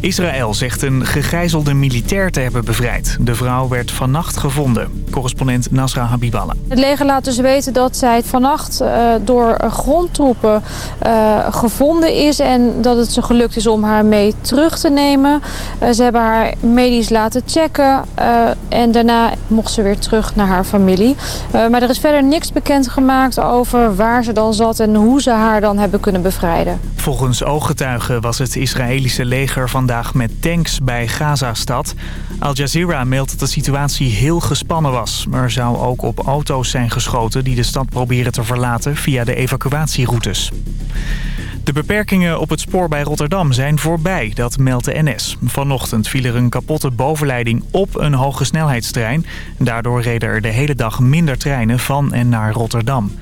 Israël zegt een gegijzelde militair te hebben bevrijd. De vrouw werd vannacht gevonden. Correspondent Nasra Habiballah. Het leger laat dus weten dat zij vannacht uh, door grondtroepen uh, gevonden is... en dat het ze gelukt is om haar mee terug te nemen. Uh, ze hebben haar medisch laten checken en daarna mocht ze weer terug naar haar familie. maar er is verder niks bekendgemaakt over waar ze dan zat en hoe ze haar dan hebben kunnen bevrijden. Volgens ooggetuigen was het Israëlische leger vandaag met tanks bij Gazastad. Al Jazeera meldt dat de situatie heel gespannen was. Er zou ook op auto's zijn geschoten die de stad proberen te verlaten via de evacuatieroutes. De beperkingen op het spoor bij Rotterdam zijn voorbij, dat meldt de NS. Vanochtend viel er een kapotte bovenleiding op een hogesnelheidstrein. Daardoor reden er de hele dag minder treinen van en naar Rotterdam.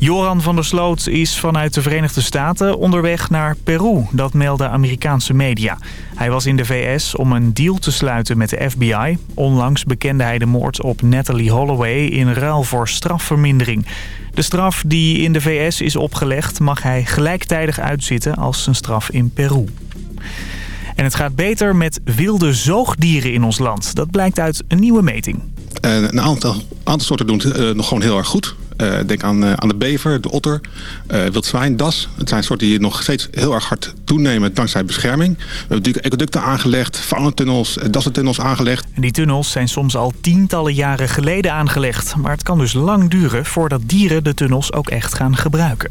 Joran van der Sloot is vanuit de Verenigde Staten onderweg naar Peru. Dat melden Amerikaanse media. Hij was in de VS om een deal te sluiten met de FBI. Onlangs bekende hij de moord op Natalie Holloway in ruil voor strafvermindering. De straf die in de VS is opgelegd mag hij gelijktijdig uitzitten als zijn straf in Peru. En het gaat beter met wilde zoogdieren in ons land. Dat blijkt uit een nieuwe meting. een aantal, aantal soorten doen het uh, nog gewoon heel erg goed. Uh, denk aan, uh, aan de bever, de otter, uh, wild zwijn, das. Het zijn soorten die nog steeds heel erg hard toenemen dankzij bescherming. We hebben natuurlijk ecoducten aangelegd, faunatunnels, dassentunnels aangelegd. En die tunnels zijn soms al tientallen jaren geleden aangelegd. Maar het kan dus lang duren voordat dieren de tunnels ook echt gaan gebruiken.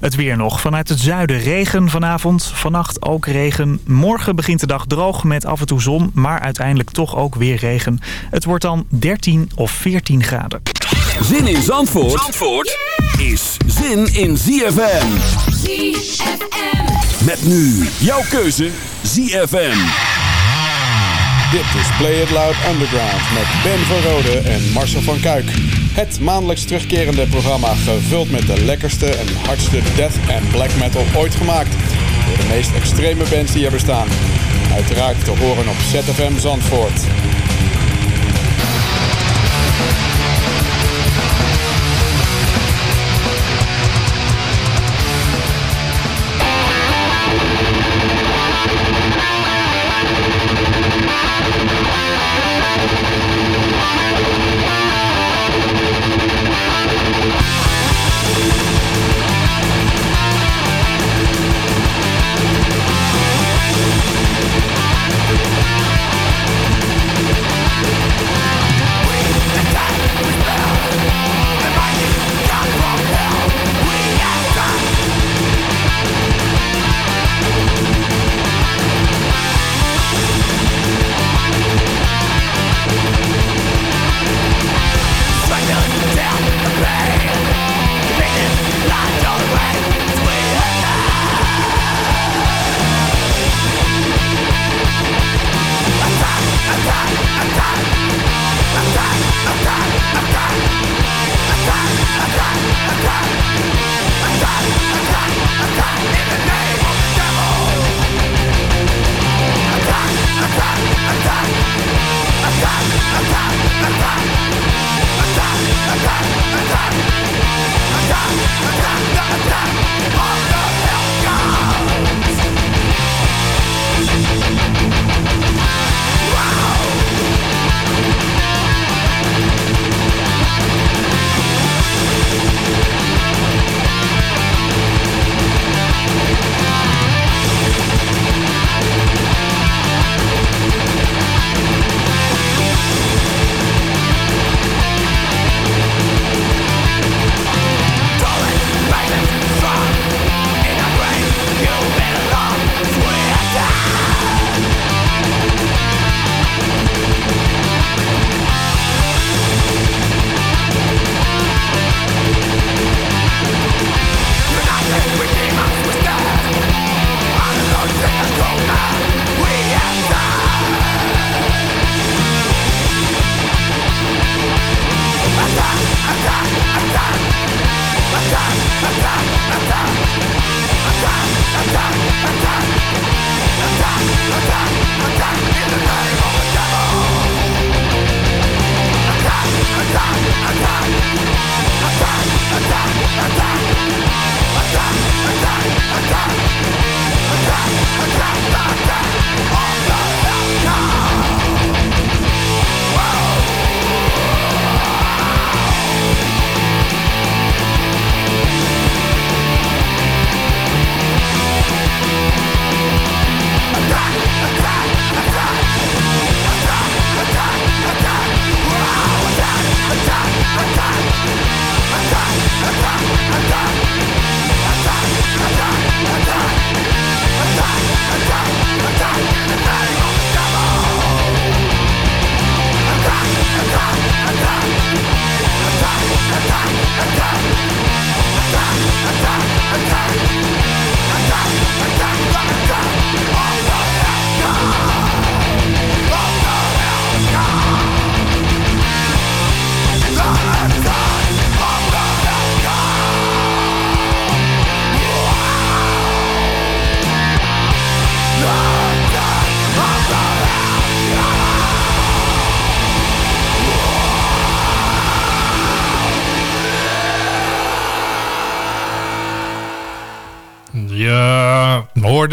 Het weer nog. Vanuit het zuiden regen vanavond. Vannacht ook regen. Morgen begint de dag droog met af en toe zon. Maar uiteindelijk toch ook weer regen. Het wordt dan 13 of 14 graden. Zin in Zandvoort, Zandvoort is zin in ZFM. ZFM. Met nu jouw keuze ZFM. Dit is Play It Loud Underground met Ben van Rode en Marcel van Kuik. Het maandelijks terugkerende programma gevuld met de lekkerste en hardste death en black metal ooit gemaakt. Door de meest extreme bands die er bestaan. Uiteraard te horen op ZFM Zandvoort.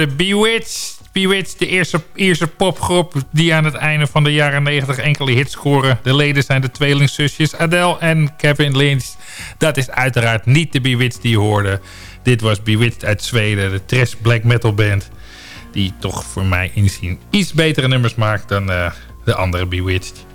Hoorde Bewitched. Bewitched, de eerste, eerste popgroep die aan het einde van de jaren 90 enkele hits scoren. De leden zijn de tweelingzusjes Adele en Kevin Lynch. Dat is uiteraard niet de Bewitched die je hoorde. Dit was Bewitched uit Zweden, de trash black metal band. Die toch voor mij inzien iets betere nummers maakt dan uh, de andere Bewitched.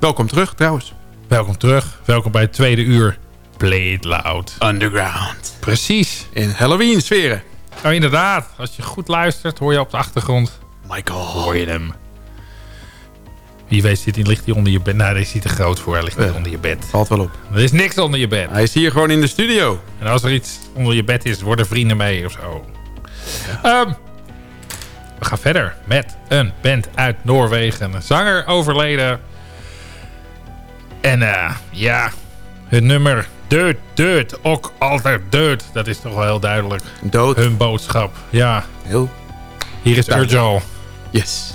Welkom terug trouwens. Welkom terug. Welkom bij het tweede uur. Play it loud. Underground. Precies. In Halloween sferen. Oh, inderdaad. Als je goed luistert, hoor je op de achtergrond. Michael. Hoor je hem. Wie weet zit hij, ligt hij onder je bed. Nou, hij ziet er groot voor. Hij ligt niet onder je bed. Valt wel op. Er is niks onder je bed. Hij is hier gewoon in de studio. En als er iets onder je bed is, worden vrienden mee of zo. Um, we gaan verder met een band uit Noorwegen. Een zanger overleden. En uh, ja, het nummer Deut, deut, ook altijd deut. Dat is toch wel heel duidelijk. Dood. Hun boodschap, ja. Heel. Hier is Urjal. Yes.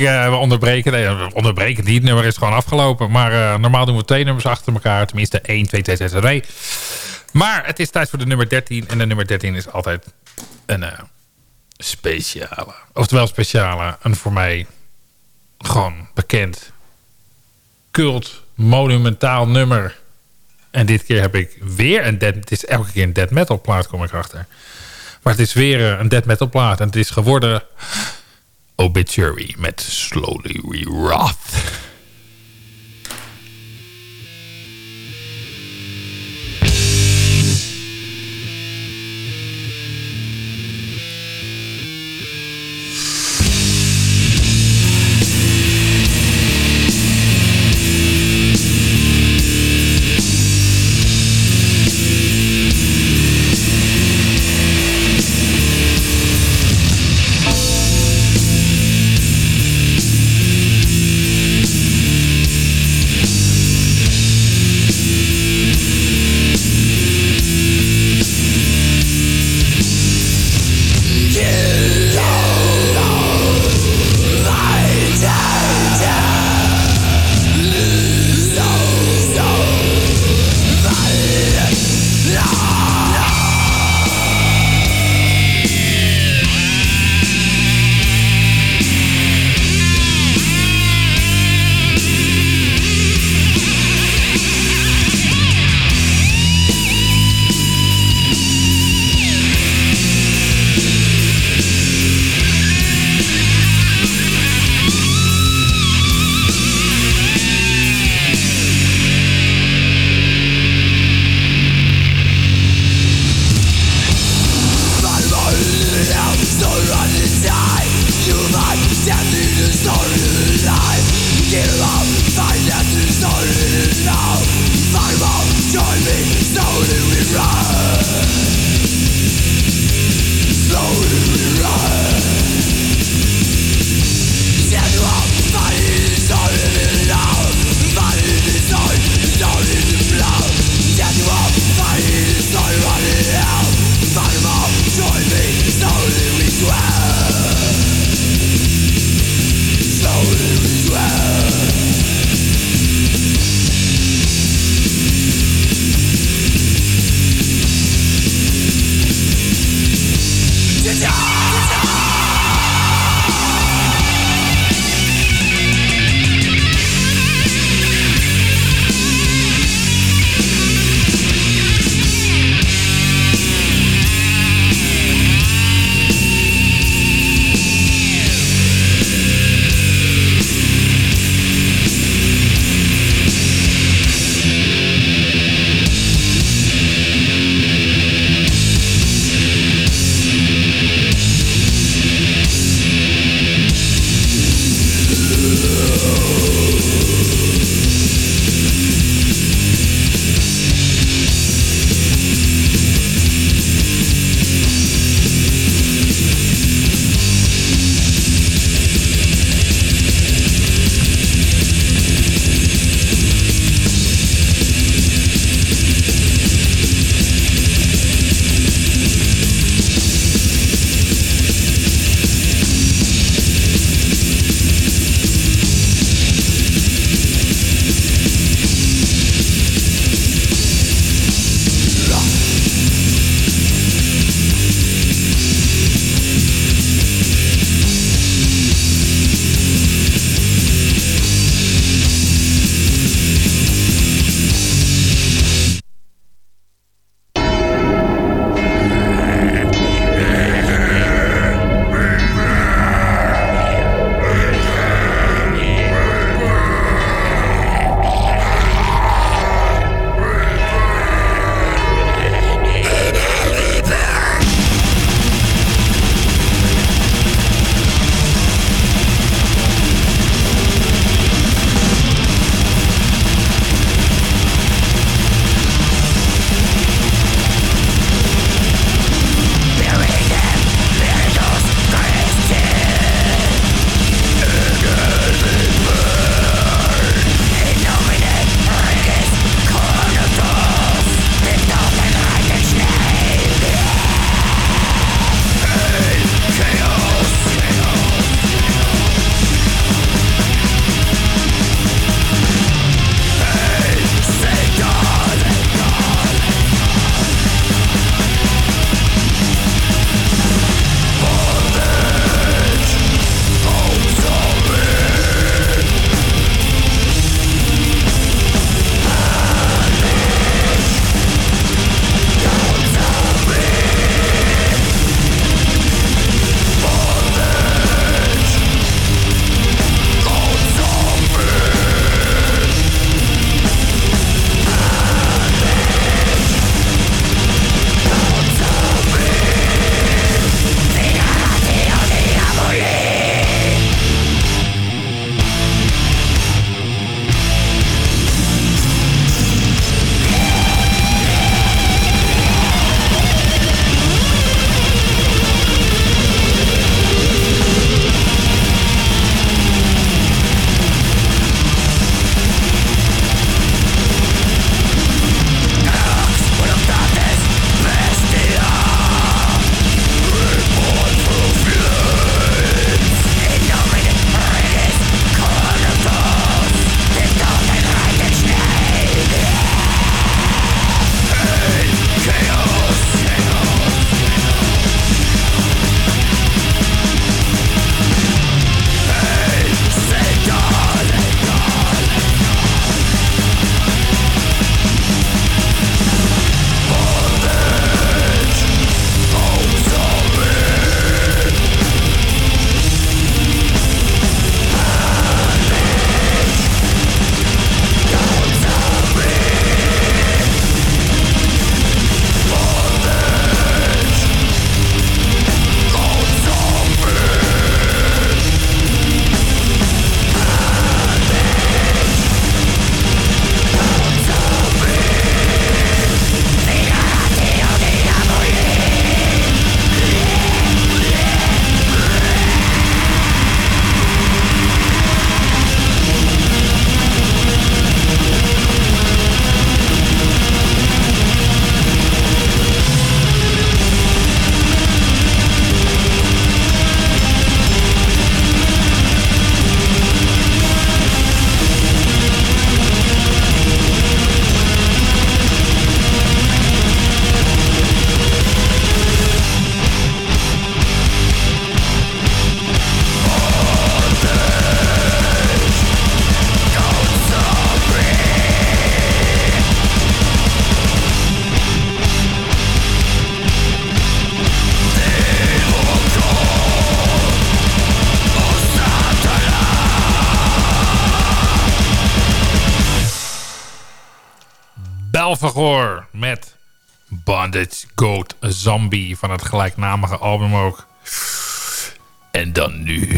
Uh, onderbreken. Nee, onderbreken niet. Nummer is gewoon afgelopen. Maar uh, normaal doen we twee nummers achter elkaar. Tenminste 1, 2, 2, 3, 3. Maar het is tijd voor de nummer 13. En de nummer 13 is altijd een uh, speciale. Oftewel speciale. Een voor mij gewoon bekend. Cult, monumentaal nummer. En dit keer heb ik weer een dead... Het is elke keer een dead metal plaat, kom ik achter. Maar het is weer een dead metal plaat. En het is geworden... Obituary met Slowly We Wrath. you Bondage Goat Zombie van het gelijknamige album ook. En dan nu.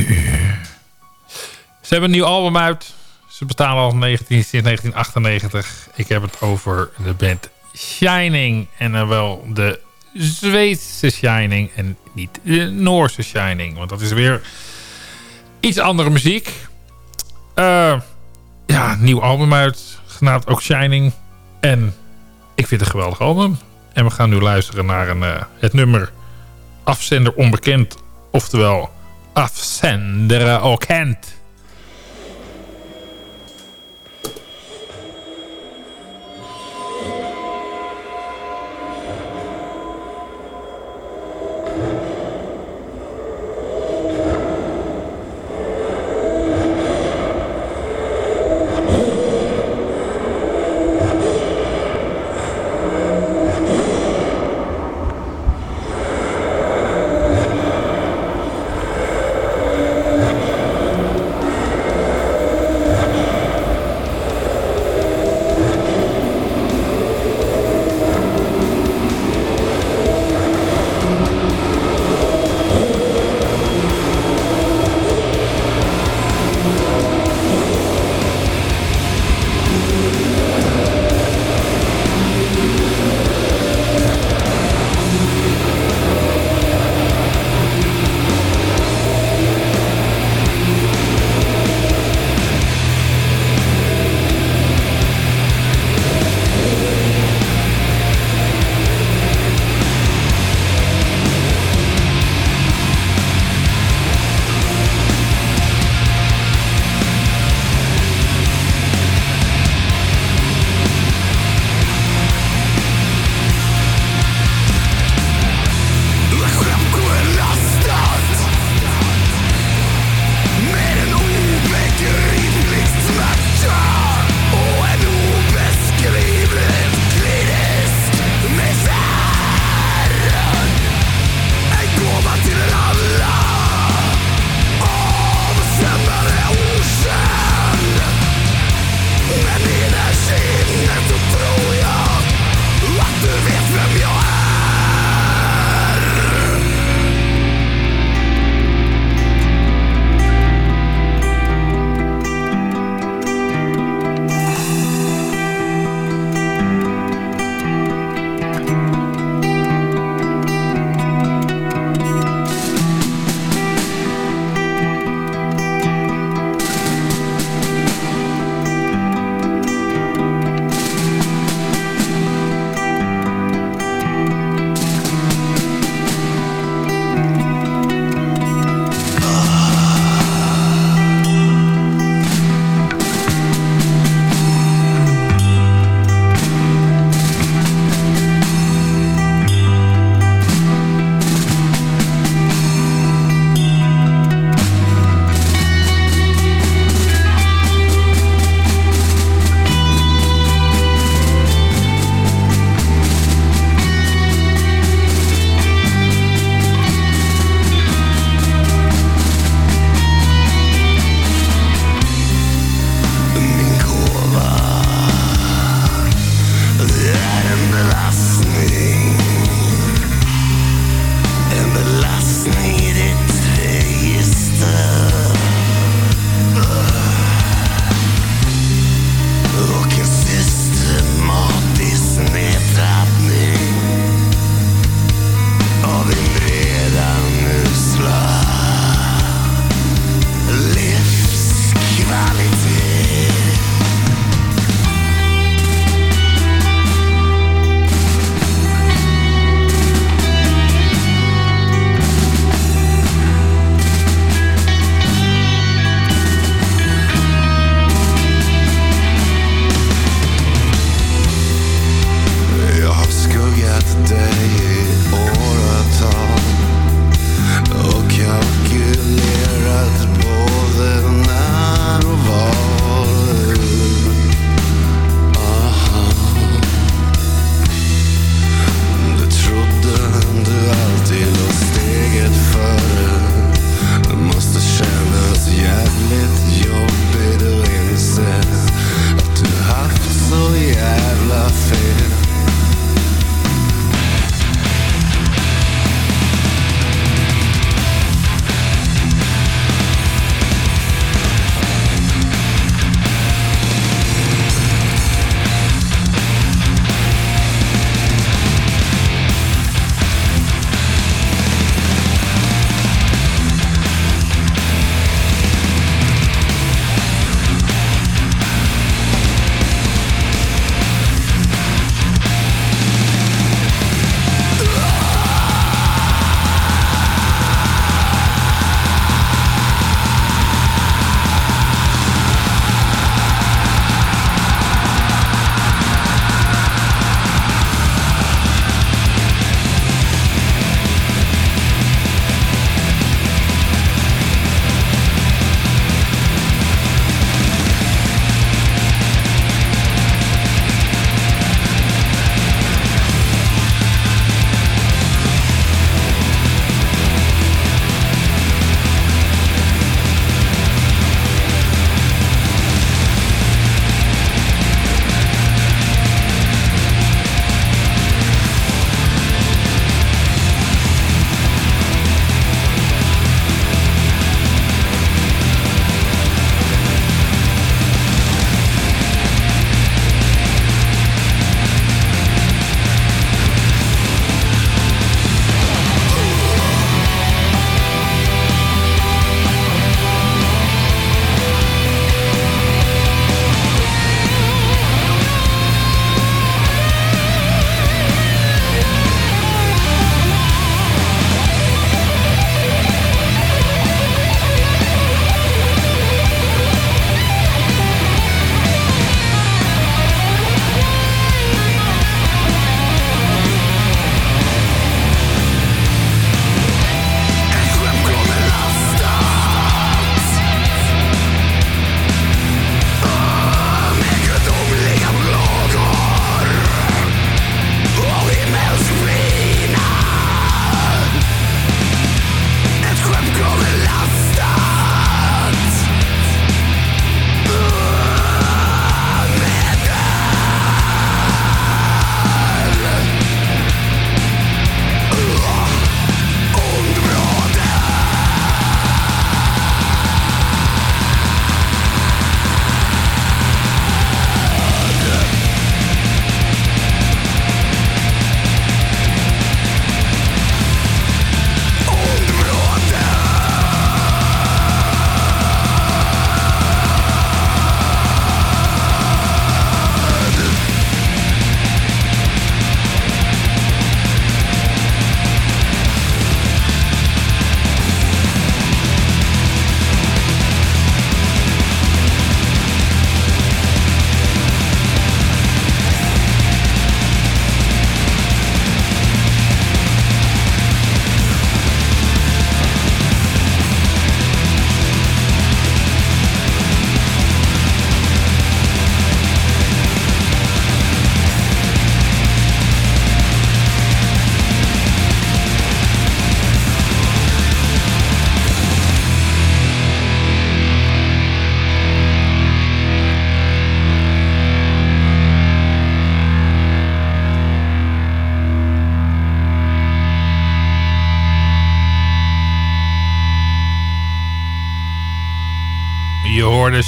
Ze hebben een nieuw album uit. Ze bestaan al 19, sinds 1998. Ik heb het over de band Shining. En dan wel de Zweedse Shining en niet de Noorse Shining. Want dat is weer iets andere muziek. Uh, ja, nieuw album uit. Genaamd ook Shining. En ik vind het een geweldig album. En we gaan nu luisteren naar een, uh, het nummer Afzender Onbekend. Oftewel Afzender Okent.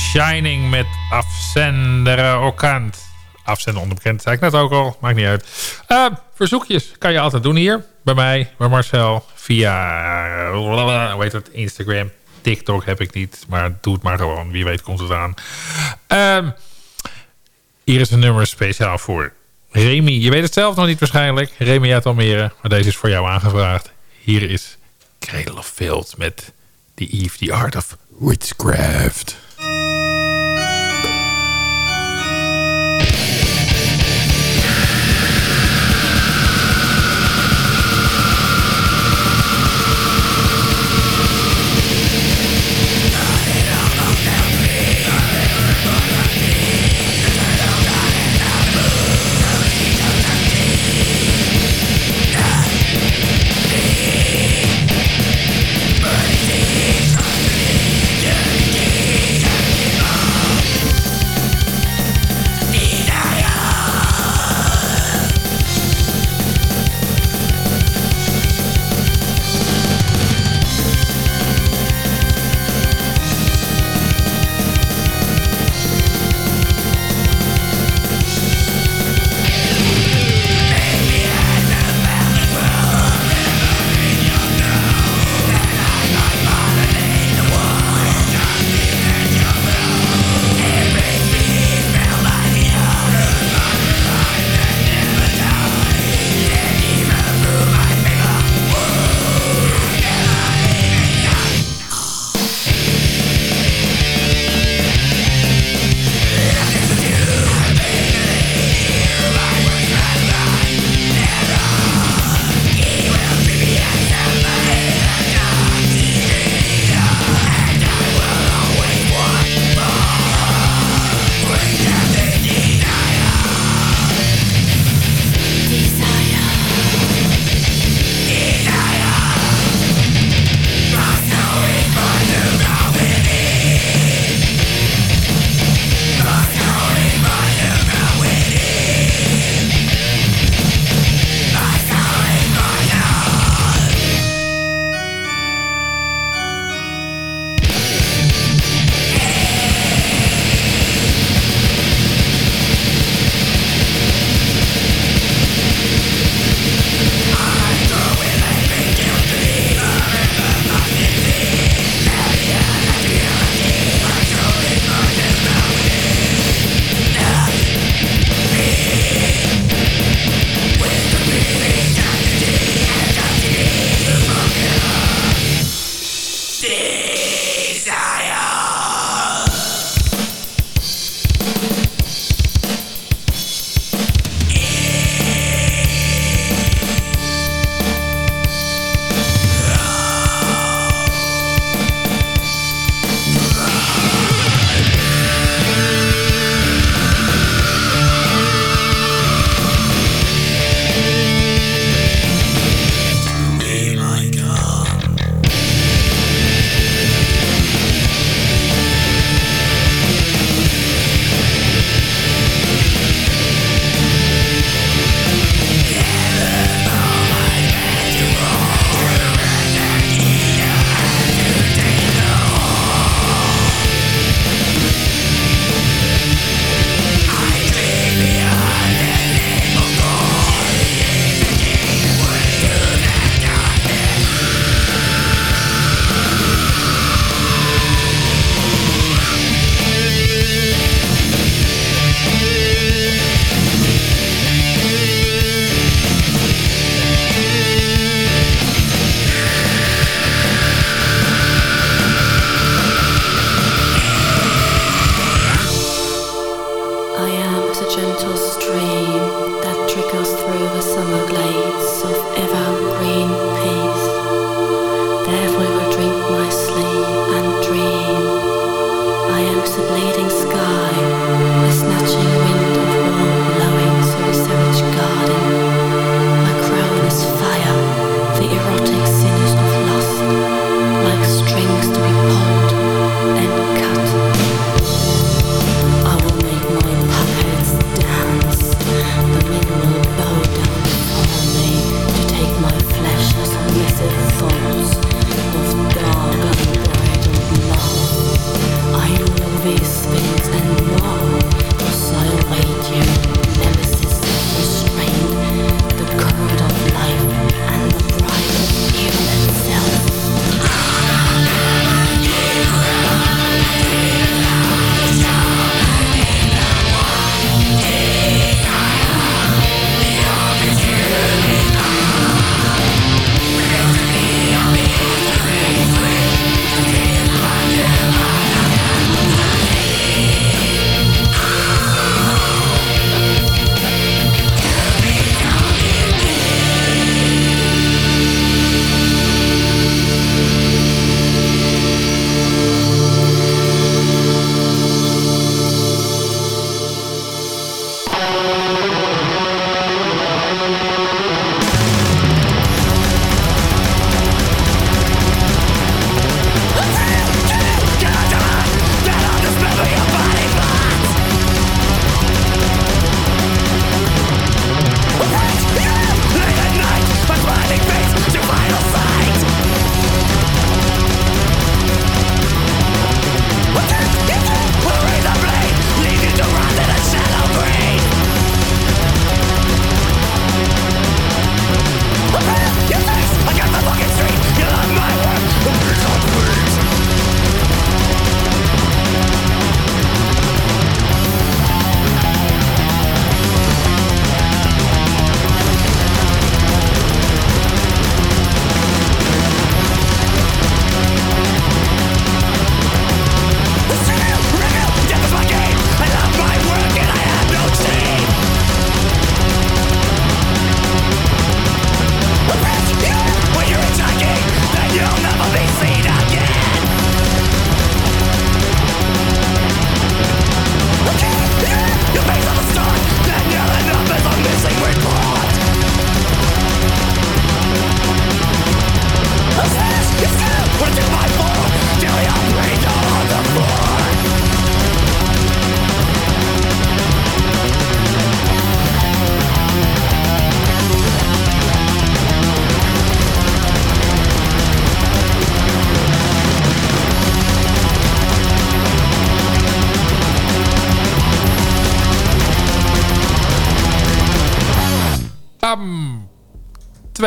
Shining met Afzender Okant. Afzender onbekend, zei ik net ook al. Maakt niet uit. Uh, verzoekjes kan je altijd doen hier. Bij mij, bij Marcel. Via, hoe heet het, Instagram. TikTok heb ik niet. Maar doe het maar gewoon. Wie weet komt het aan. Uh, hier is een nummer speciaal voor Remy. Je weet het zelf nog niet waarschijnlijk. Remy uit Almere. Maar deze is voor jou aangevraagd. Hier is Cradle of Field met The Eve, The Art of Witchcraft.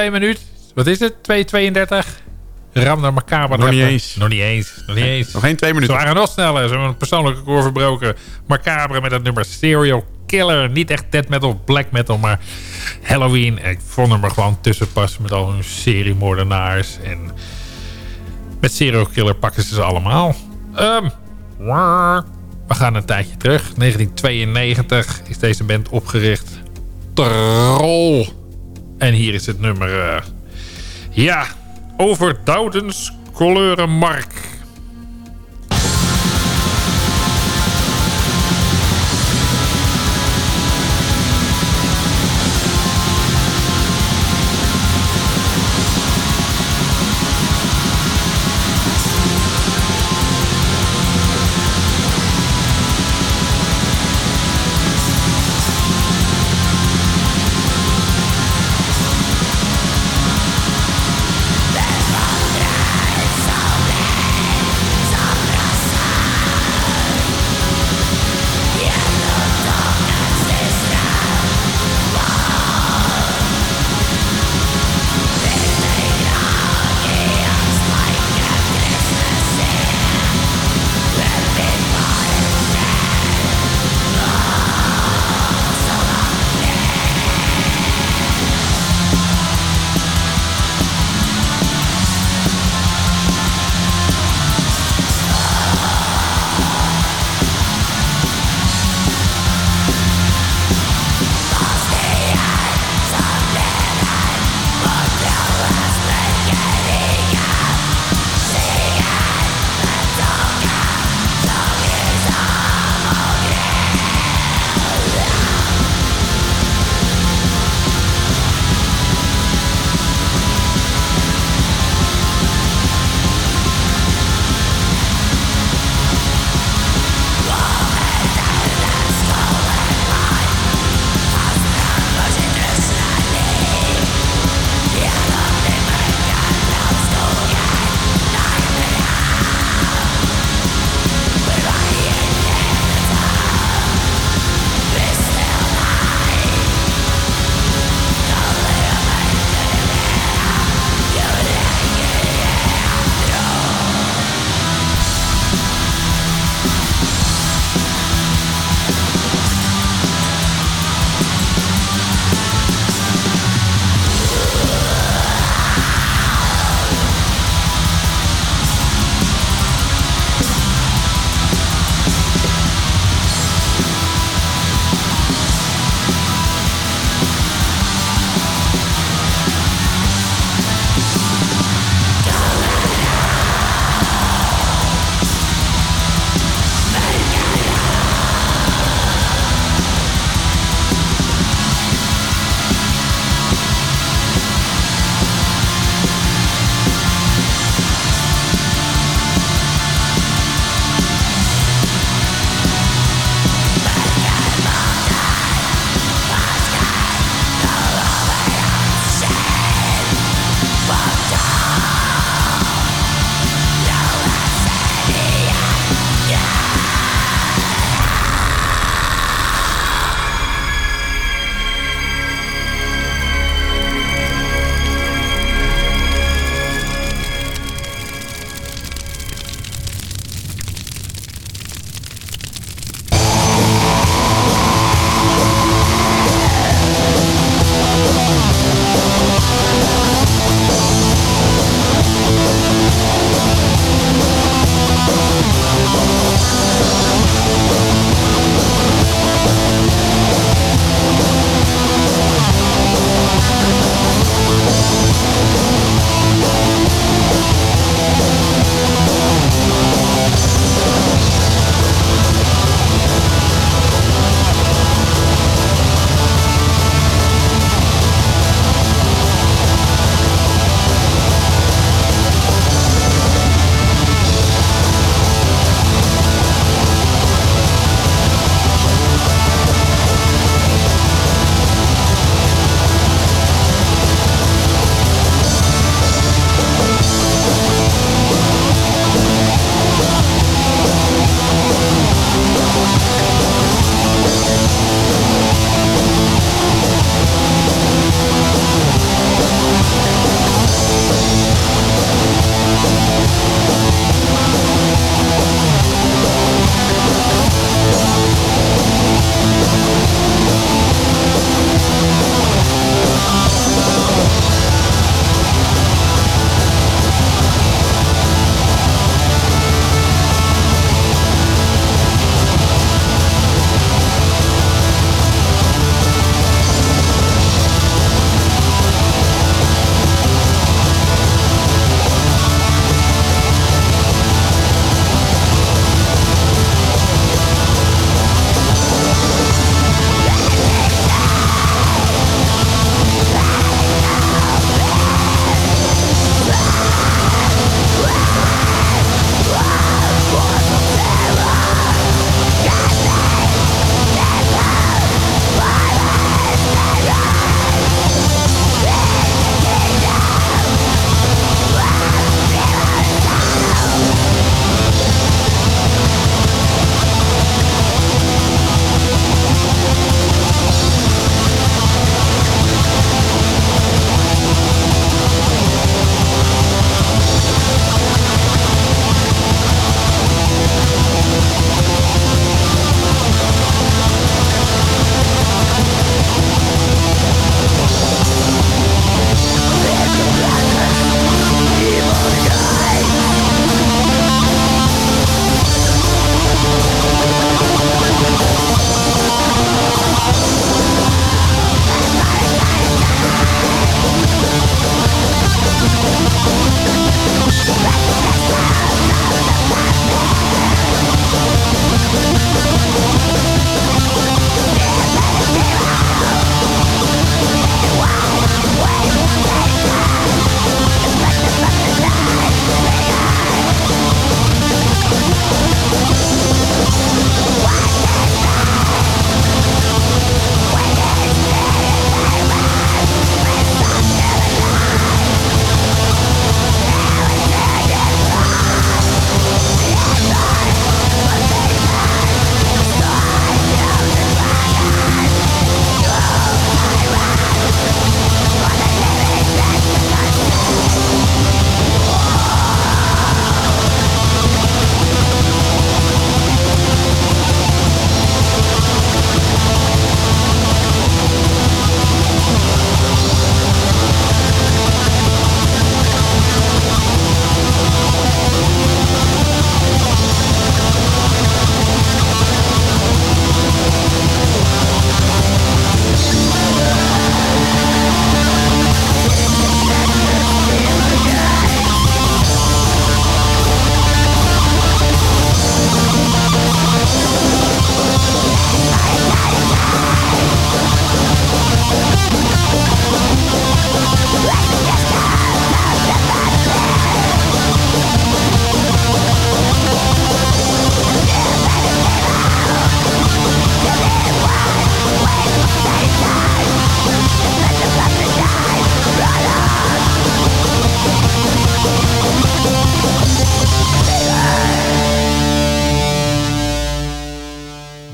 Twee minuten. Wat is het? 2,32? Ramda Macabre. Nog niet eens. Nog niet eens. Nog niet eens. Nog geen twee minuten. Ze waren nog sneller. Ze hebben een persoonlijke record verbroken. Macabre met het nummer Serial Killer. Niet echt death metal, black metal, maar Halloween. Ik vond hem er gewoon tussen passen met al hun seriemoordenaars. En met Serial Killer pakken ze ze allemaal. Ehm, we gaan een tijdje terug. 1992 is deze band opgericht. Troll. En hier is het nummer... eh, ja, over Doudens Kleurenmark.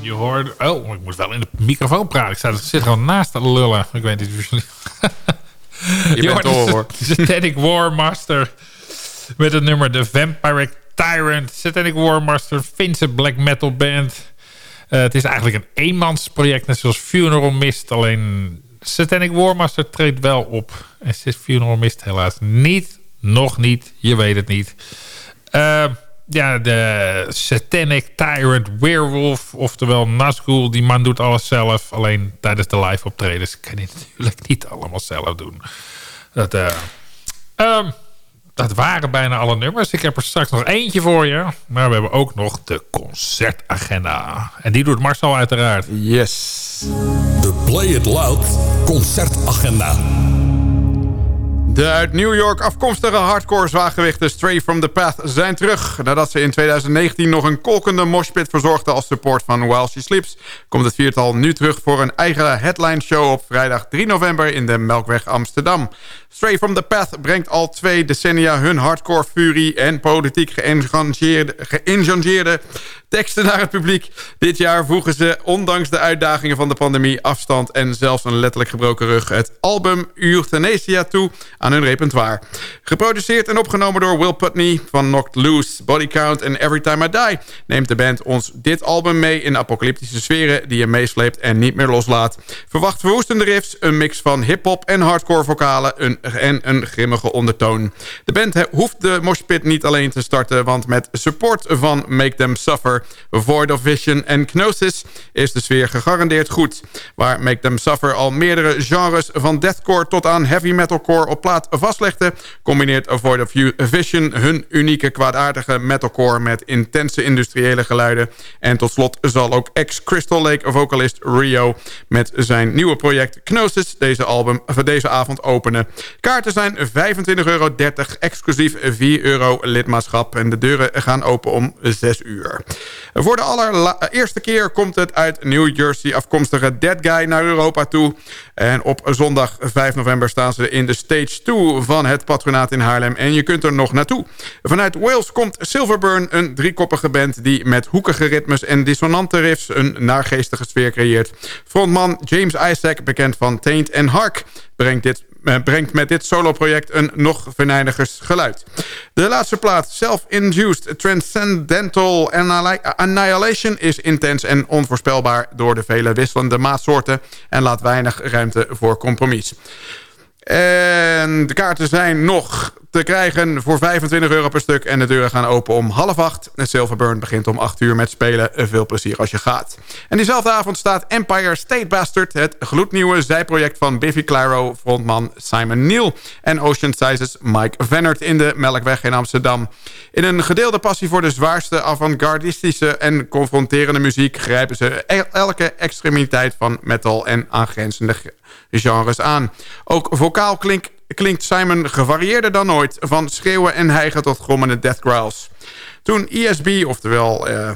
War... Oh, ik moet wel in de microfoon praten. Ik sta, zit gewoon naast de lullen. Ik weet niet of jullie... Je bent door, hoor. Satanic War Master. Met het nummer The Vampiric Tyrant. Satanic War Master. Finse black metal band. Uh, het is eigenlijk een eenmansproject. Net zoals Funeral Mist. Alleen Satanic War Master treedt wel op. En Funeral Mist helaas niet. Nog niet. Je weet het niet. Uh, ja, de Satanic Tyrant Werewolf, oftewel Nazgul, die man doet alles zelf. Alleen tijdens de live optredens kan hij natuurlijk niet allemaal zelf doen. Dat, uh, um, dat waren bijna alle nummers. Ik heb er straks nog eentje voor je. Maar we hebben ook nog de concertagenda. En die doet Marcel uiteraard. Yes. De Play It Loud concertagenda. De uit New York afkomstige hardcore zwaargewichten Stray from the Path zijn terug. Nadat ze in 2019 nog een kolkende moshpit verzorgden als support van While She Sleeps... komt het viertal nu terug voor een eigen headline show op vrijdag 3 november in de Melkweg Amsterdam. Stray from the Path brengt al twee decennia hun hardcore furie en politiek geëngageerde teksten naar het publiek. Dit jaar voegen ze, ondanks de uitdagingen van de pandemie, afstand en zelfs een letterlijk gebroken rug... het album Euthanasia toe aan hun repertoire. Geproduceerd en opgenomen door Will Putney van Knocked Loose, Body Count en Every Time I Die... neemt de band ons dit album mee in apocalyptische sferen... die je meesleept en niet meer loslaat. Verwacht verwoestende riffs, een mix van hip-hop en hardcore vocalen... Een, en een grimmige ondertoon. De band hoeft de moshpit niet alleen te starten... want met support van Make Them Suffer, Void of Vision en Gnosis... is de sfeer gegarandeerd goed. Waar Make Them Suffer al meerdere genres van deathcore tot aan heavy metalcore op plaat vastlegde... combineert Avoid of Vision hun unieke kwaadaardige metalcore... met intense industriële geluiden. En tot slot zal ook ex-Crystal Lake vocalist Rio... met zijn nieuwe project Gnosis deze, album, voor deze avond openen. Kaarten zijn 25,30 euro, exclusief 4 euro lidmaatschap. En de deuren gaan open om 6 uur. Voor de allereerste keer komt het uit New Jersey afkomstige Dead Guy naar Europa toe. En op zondag 5 november staan ze in de stage 2 van het patronaat in Haarlem. En je kunt er nog naartoe. Vanuit Wales komt Silverburn, een driekoppige band... die met hoekige ritmes en dissonante riffs een naargeestige sfeer creëert. Frontman James Isaac, bekend van Taint en Hark... brengt dit eh, brengt met dit soloproject een nog venijniger geluid. De laatste plaat, Self-Induced Transcendental Annihilation... is intens en onvoorspelbaar door de vele wisselende maatsoorten... en laat weinig ruimte voor compromis. En de kaarten zijn nog te krijgen voor 25 euro per stuk. En de deuren gaan open om half acht. Het Silverburn begint om 8 uur met spelen. Veel plezier als je gaat. En diezelfde avond staat Empire State Bastard... het gloednieuwe zijproject van Biffy Clyro... frontman Simon Neal en Ocean Sizes Mike Vennert... in de Melkweg in Amsterdam. In een gedeelde passie voor de zwaarste avant-gardistische... en confronterende muziek grijpen ze elke extremiteit van metal... en aangrenzende genres aan. Ook vocaal klinkt klinkt Simon gevarieerder dan ooit... van schreeuwen en hijgen tot grommende death growls. Toen ESB, oftewel... Uh,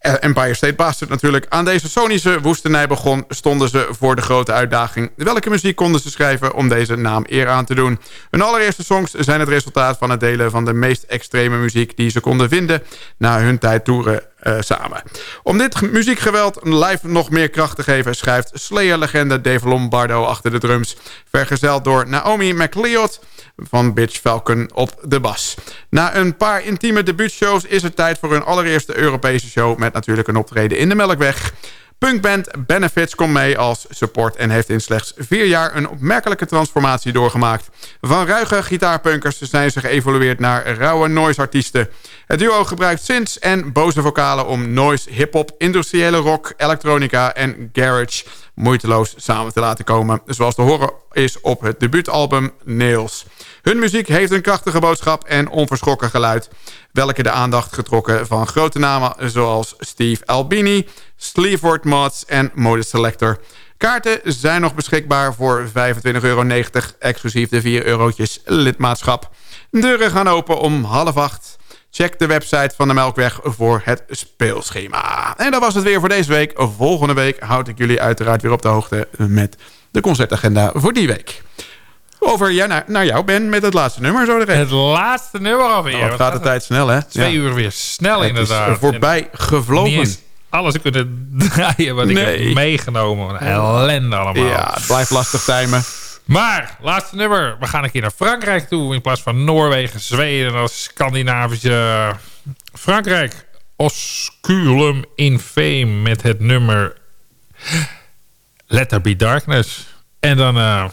Empire State Bastard natuurlijk. Aan deze sonische woestenij begon... stonden ze voor de grote uitdaging. Welke muziek konden ze schrijven om deze naam eer aan te doen? Hun allereerste songs zijn het resultaat van het delen... van de meest extreme muziek die ze konden vinden... na hun tijd toeren uh, samen. Om dit muziekgeweld live nog meer kracht te geven... schrijft Slayer-legende Dave Lombardo achter de drums... vergezeld door Naomi McLeod van Bitch Falcon op de bas. Na een paar intieme debuutshows is het tijd voor hun allereerste Europese show... met natuurlijk een optreden in de Melkweg... Punkband Benefits komt mee als support... en heeft in slechts vier jaar een opmerkelijke transformatie doorgemaakt. Van ruige gitaarpunkers zijn ze geëvolueerd naar rauwe noise-artiesten. Het duo gebruikt synths en boze vocalen om noise, hip-hop, industriële rock, elektronica en garage moeiteloos samen te laten komen... zoals te horen is op het debuutalbum Nails. Hun muziek heeft een krachtige boodschap en onverschrokken geluid... welke de aandacht getrokken van grote namen zoals Steve Albini... Sleaford Mods en Mode Selector. Kaarten zijn nog beschikbaar voor 25,90 euro, exclusief de 4 eurotjes lidmaatschap. Deuren gaan open om half acht. Check de website van de Melkweg voor het speelschema. En dat was het weer voor deze week. Volgende week houd ik jullie uiteraard weer op de hoogte met de concertagenda voor die week. Over ja, naar, naar jou, Ben, met het laatste nummer zo direct. Het laatste nummer alweer. Nou, gaat de tijd snel, hè? Twee uur weer snel, het inderdaad. Is voorbij gevlogen. Alles kunnen draaien wat ik Nee. heb meegenomen. Ellende allemaal. Ja, het blijft lastig timen. Maar, laatste nummer. We gaan een keer naar Frankrijk toe. In plaats van Noorwegen, Zweden als Scandinavische Frankrijk. Osculum in Fame met het nummer Let There Be Darkness. En dan, eh,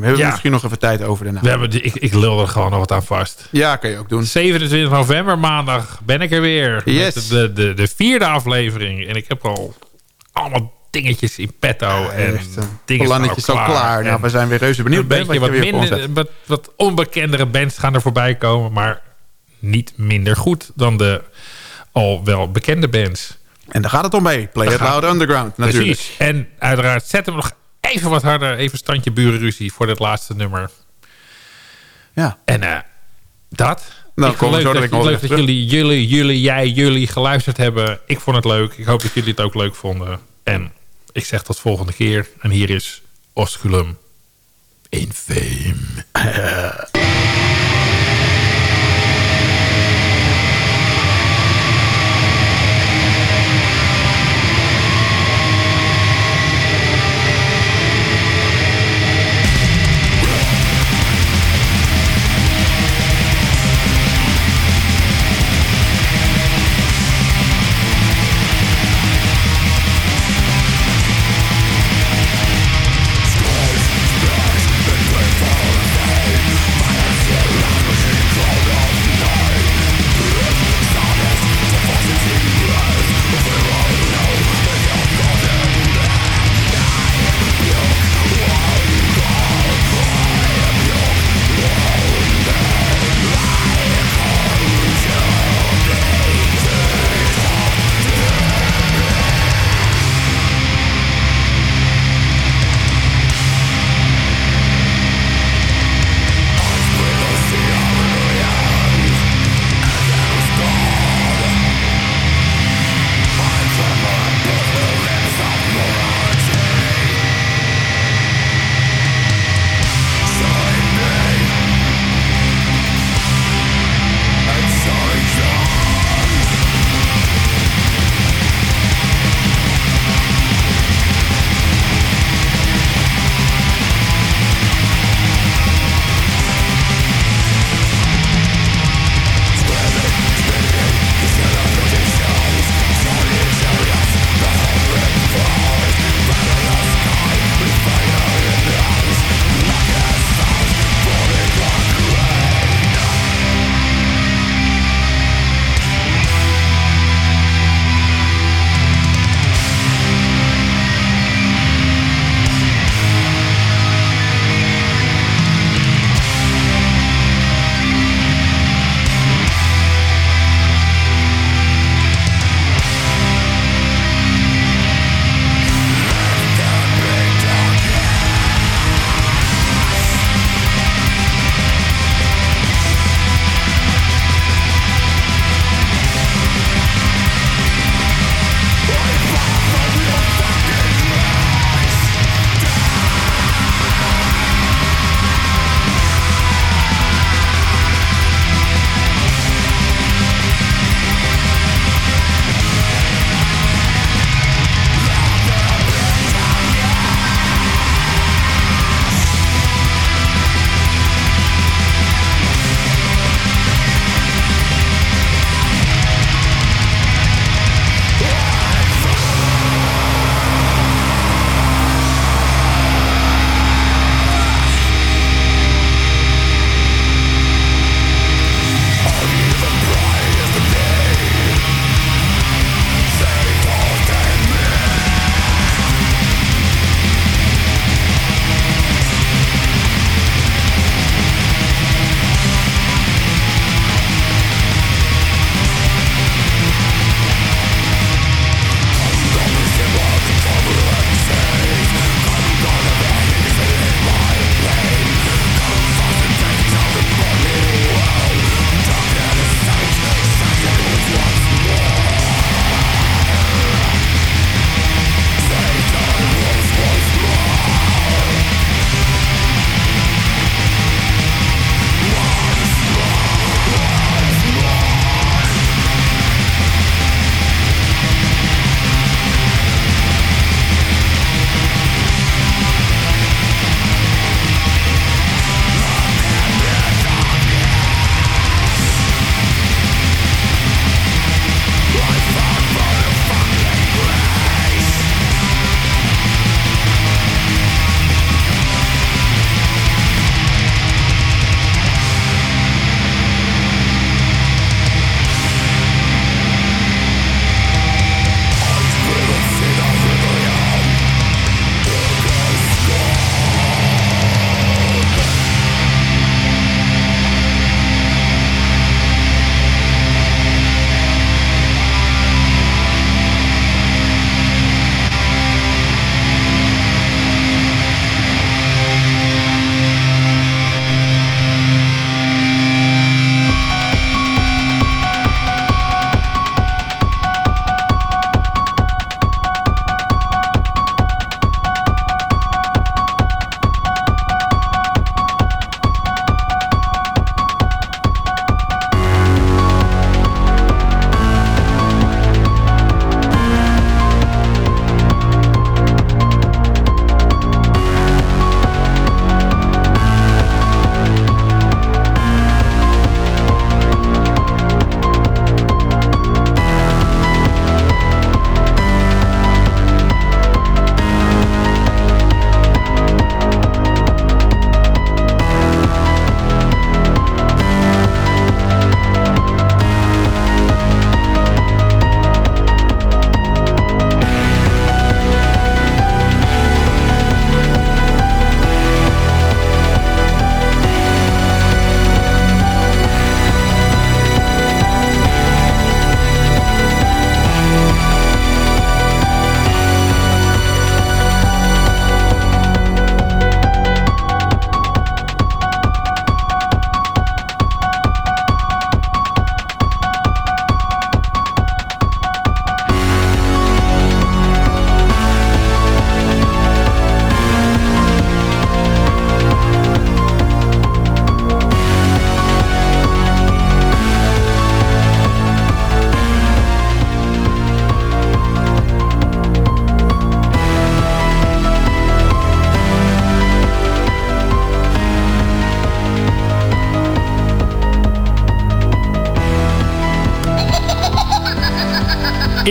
We hebben Ja. misschien nog even tijd over daarna. we hebben die, ik, ik lul er gewoon nog wat aan vast. Ja, kan je ook doen. 27 november, maandag, ben ik er weer. Yes. Met de, de, de vierde aflevering. En ik heb al allemaal dingetjes in petto. en eh, dingen plannetjes al klaar. Nou, we zijn weer reuze benieuwd. een Ben, beetje wat minder, wat, wat onbekendere bands gaan er voorbij komen. Maar niet minder goed dan de al wel bekende bands. En daar gaat het om mee. Play It gaat Loud Underground, natuurlijk. Precies. En uiteraard zetten we nog even wat harder. Even standje burenruzie voor dit laatste nummer. Ja. En eh, dat. Nou, ik komen we leuk zo dat, nog leuk dat terug. jullie, jullie, jullie, jij, jullie geluisterd hebben. Ik vond het leuk. Ik hoop dat jullie het ook leuk vonden. En ik zeg tot volgende keer. En hier is Osculum in Fame.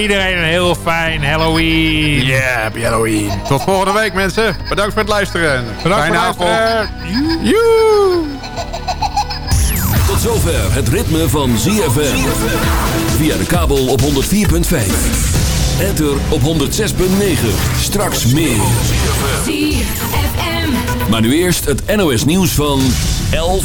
Iedereen een heel fijn Halloween. Yeah, happy Halloween. Tot volgende week mensen. Bedankt voor het luisteren. Bedankt Fijne voor het avond. luisteren. Joe. Tot zover het ritme van ZFM. Via de kabel op 104.5. Ether op 106.9. Straks meer. ZFM. Maar nu eerst het NOS nieuws van 11